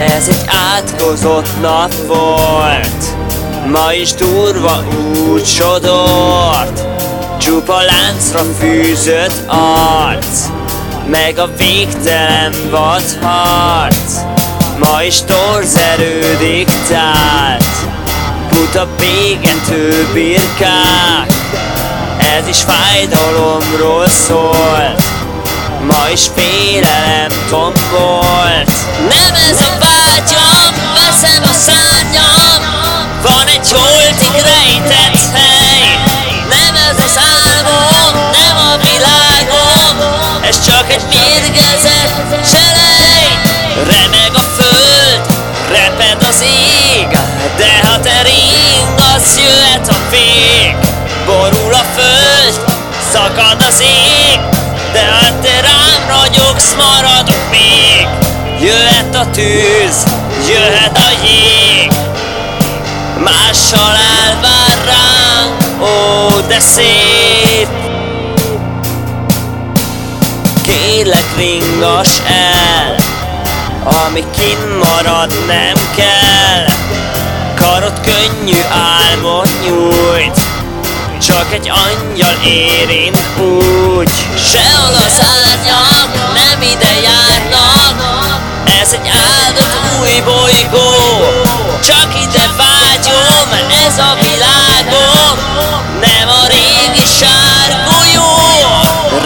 Ez egy átkozott nap volt. Ma is durva úgy sodort. Csupa láncra fűzött arc. Meg a végtelen vad harc Ma is torzerődik tált Buta bégető birkák. Ez is fájdalomról szólt Ma is félelem tombolt. Nem ez a vágyam, veszem a szárnyam. Van egy holtig rejtett hely. Nem ez az álmom, nem a világom. Ez csak egy mérgezett selej. Remeg a föld, reped az ég. De ha te ringasz, jöhet a vég. Borul a föld, szakad az ég. De te maradok még Jöhet a tűz, jöhet a jég. Mással elvár ránk, ó de szép. Kérlek ringas el Ami kinn marad nem kell. Karod könnyű álmot nyújt Csak egy angyal érint bolygó Csak ide vágyom, ez a világom. Nem a régi sárgolyó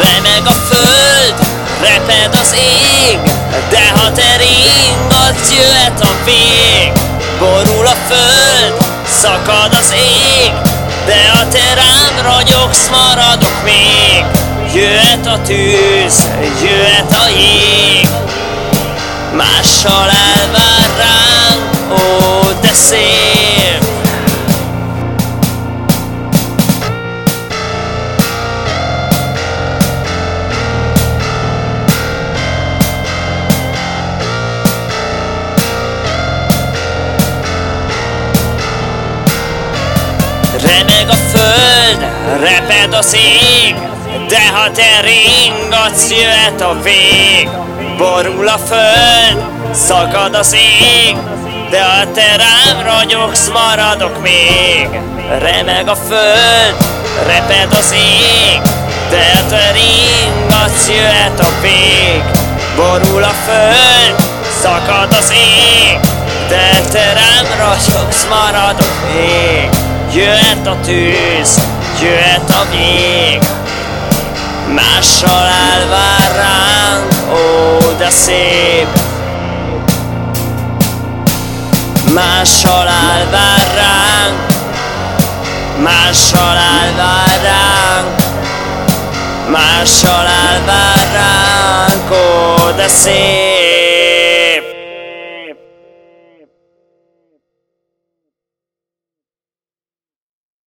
Remeg a föld, reped az ég. De ha te ringadsz, jöhet a vég. Borul a föld, szakad az ég. De ha te rám ragyogsz, maradok még. Jöhet a tűz, jöhet a jég. Mással szép. Remeg a föld, reped az ég De ha te ringatsz, jöhet a vég. Borul a föld, szakad az ég De ha te rám ragyogsz, maradok még. Remeg a föld, reped az ég De te ringatsz, jöhet a vég. Borul a föld, szakad az ég De te rám ragyogsz, maradok még. Jöhet a tűz, jöhet a vég. Mással elvár ránk, ó de szép Mással elvár ránk. Mással elvár ránk. Mással elvár ránk, ó de szép